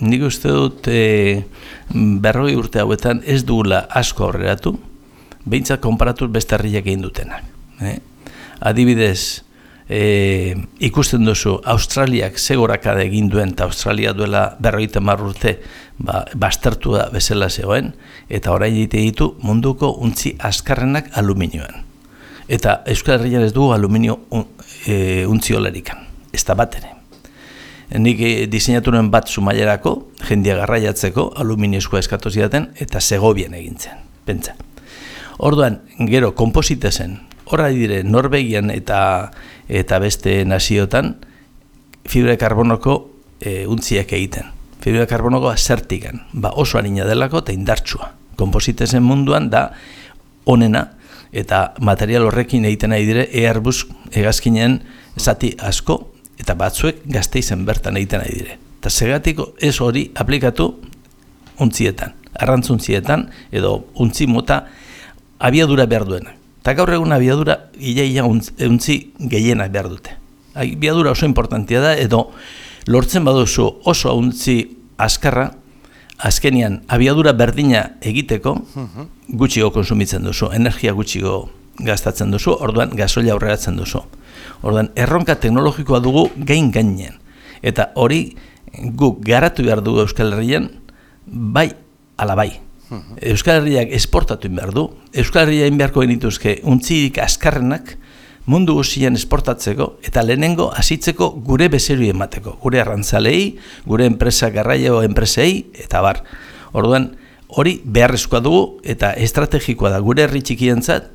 nik uste dut e, berroi urte hauetan ez dugula asko aurreratu, behintzat konparatuz beste herriak egin dutenak. Eh? Adibidez, e, ikusten duzu Australiak zegorakada egin duen, eta Australia duela berroita marrurte ba, bastertu da bezala zegoen, eta orain egite ditu munduko untzi askarrenak aluminioan. Eta Euskal Herrian ez dugu aluminio un, e, untzi olarikan, ez da bat ere. Nik e, diseinaturen bat sumailerako, jendia garraiatzeko, aluminioskoa eskatu zidaten, eta segobien egintzen, pentsa. Orduan, gero, komposite zen, horra dire, Norvegian eta eta beste naziotan, fibra karbonoko e, untziak egiten. Fibra karbonoko zertikan, ba oso anina delako eta indartsua. Kompositezen munduan da onena, eta material horrekin egiten nahi dire Airbus egazkinen zati asko, eta batzuek gazte izen bertan egiten nahi dire. Eta segatiko ez hori aplikatu untzietan, arrantzuntzietan, edo untzi mota abiadura behar duena. Eta gaur egun abiadura ia untzi gehienak behar dute. Abiadura oso importantia da, edo lortzen baduzu oso untzi askarra, azkenian abiadura berdina egiteko mhm. gutxigo konsumitzen duzu, energia gutxigo gastatzen duzu, orduan gasolia aurreratzen duzu. Orduan erronka teknologikoa dugu gain gainen. Eta hori guk garatu behar dugu Euskal Herrian, bai ala bai. Euskal Herriak esportatu behar du. Euskal Herriak beharko genituzke untzirik askarrenak mundu guztian esportatzeko eta lehenengo hasitzeko gure bezeru emateko. Gure arrantzalei, gure enpresa garraio enpresei eta bar. Orduan hori beharrezkoa dugu eta estrategikoa da gure herri txikientzat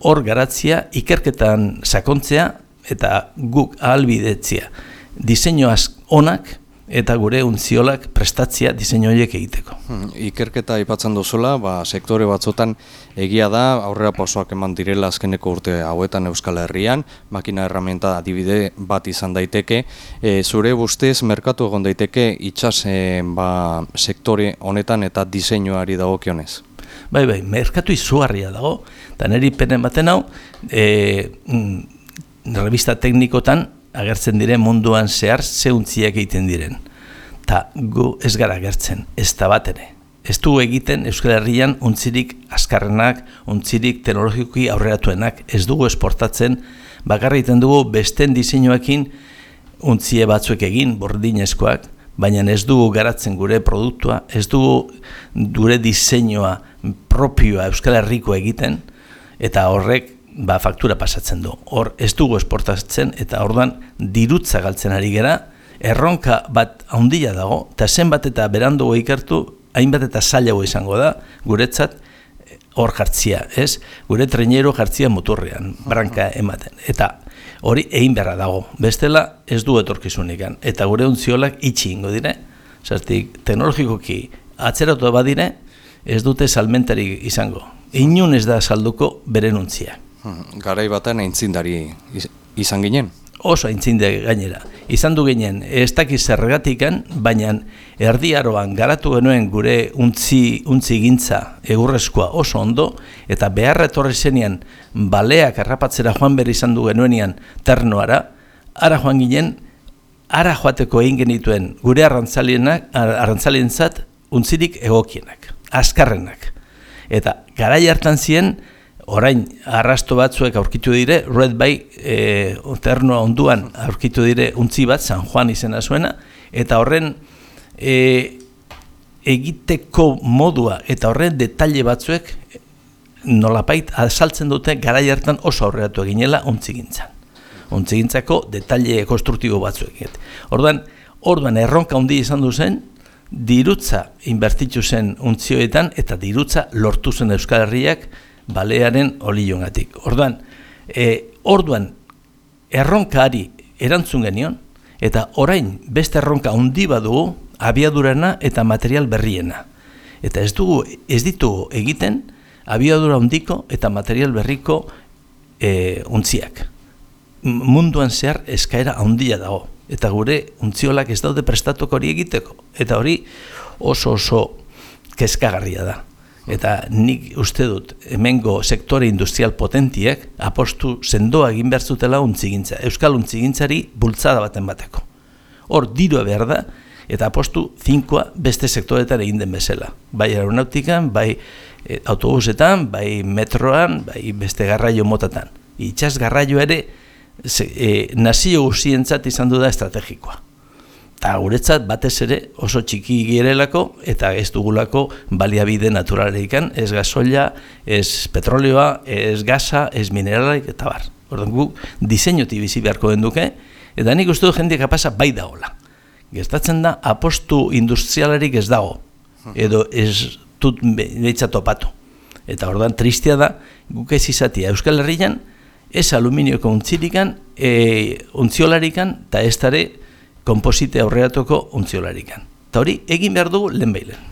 hor garatzia ikerketan sakontzea eta guk ahalbidetzia. Diseinuaz onak eta gure untziolak prestatzia diseinu horiek egiteko. Hmm, ikerketa aipatzen duzula, ba, sektore batzotan egia da, aurrera pausoak eman direla azkeneko urte hauetan Euskal Herrian, makina herramienta adibide bat izan daiteke. E, zure bustez, merkatu egon daiteke itxas ba, sektore honetan eta diseinuari dagokionez? Bai, bai, merkatu izugarria dago, eta niri penen baten hau, e, mm, revista teknikotan, agertzen diren munduan zehar zeuntziak egiten diren. Ta gu ez gara agertzen, ez da bat ere. Ez du egiten Euskal Herrian untzirik askarrenak, untzirik teknologikoki aurreratuenak, ez dugu esportatzen, bakarra egiten dugu besten diseinuekin untzie batzuek egin, bordinezkoak, baina ez dugu garatzen gure produktua, ez dugu gure diseinua propioa Euskal Herriko egiten, eta horrek ba, faktura pasatzen du. Hor ez dugu esportatzen eta orduan dirutza galtzen ari gera, erronka bat handia dago, eta zenbat eta berandu ikertu, hainbat eta zailago izango da, guretzat hor jartzia, ez? Gure treinero jartzia motorrean, branka ematen. Eta hori egin beharra dago. Bestela ez du etorkizunikan. Eta gure untziolak itxi ingo dire, zertik teknologikoki atzeratu badire, ez dute salmentari izango. Inun ez da salduko beren untziak. Garai batean aintzindari izan ginen? Oso aintzinde gainera. Izan du ginen, ez dakiz zergatikan, baina erdiaroan garatu genuen gure untzi, untzi gintza egurrezkoa oso ondo, eta beharra etorri zenean baleak errapatzera joan berri izan du genuenean ternoara, ara joan ginen, ara joateko egin genituen gure arrantzalienak, arrantzalientzat untzirik egokienak, azkarrenak. Eta garai hartan ziren, orain arrasto batzuek aurkitu dire, Red Bay e, ternoa onduan aurkitu dire untzi bat, San Juan izena zuena, eta horren e, egiteko modua eta horren detalle batzuek nolapait azaltzen dute garai hartan oso aurreatu eginela untzigintzan. Untzigintzako detalle konstruktibo batzuek. Orduan, orduan erronka handi izan du zen, dirutza inbertitu zen untzioetan eta dirutza lortu zen Euskal Herriak balearen oliongatik. Orduan, e, orduan erronkari erantzun genion, eta orain beste erronka handi badugu abiadurana eta material berriena. Eta ez dugu ez ditugu egiten abiadura handiko eta material berriko e, untziak. Munduan zehar eskaera handia dago. Eta gure untziolak ez daude prestatuko hori egiteko. Eta hori oso oso kezkagarria da eta nik uste dut hemengo sektore industrial potentiek apostu sendoa egin behar zutela untzigintza, euskal untzigintzari bultzada baten bateko. Hor, dirua behar da, eta apostu finkoa beste sektoretan egin den bezala. Bai aeronautikan, bai e, autobusetan, bai metroan, bai beste garraio motatan. Itxas garraio ere ze, e, nazio guzientzat izan du da estrategikoa. Eta guretzat batez ere oso txiki girelako eta ez dugulako baliabide naturalekan, ez gasoila, ez petrolioa, ez gaza, ez mineralarik eta bar. Orduan gu diseinuti bizi beharko den duke, eta nik uste du jende kapasa bai dagoela. Gertatzen da apostu industrialarik ez dago, edo ez dut behitza topatu. Eta orduan tristia da, guk ez izatea Euskal Herrian, ez aluminioko untzirikan, e, untziolarikan, eta ez dare, komposite aurreatuko untziolarikan. Eta hori egin behar dugu lehen behilen.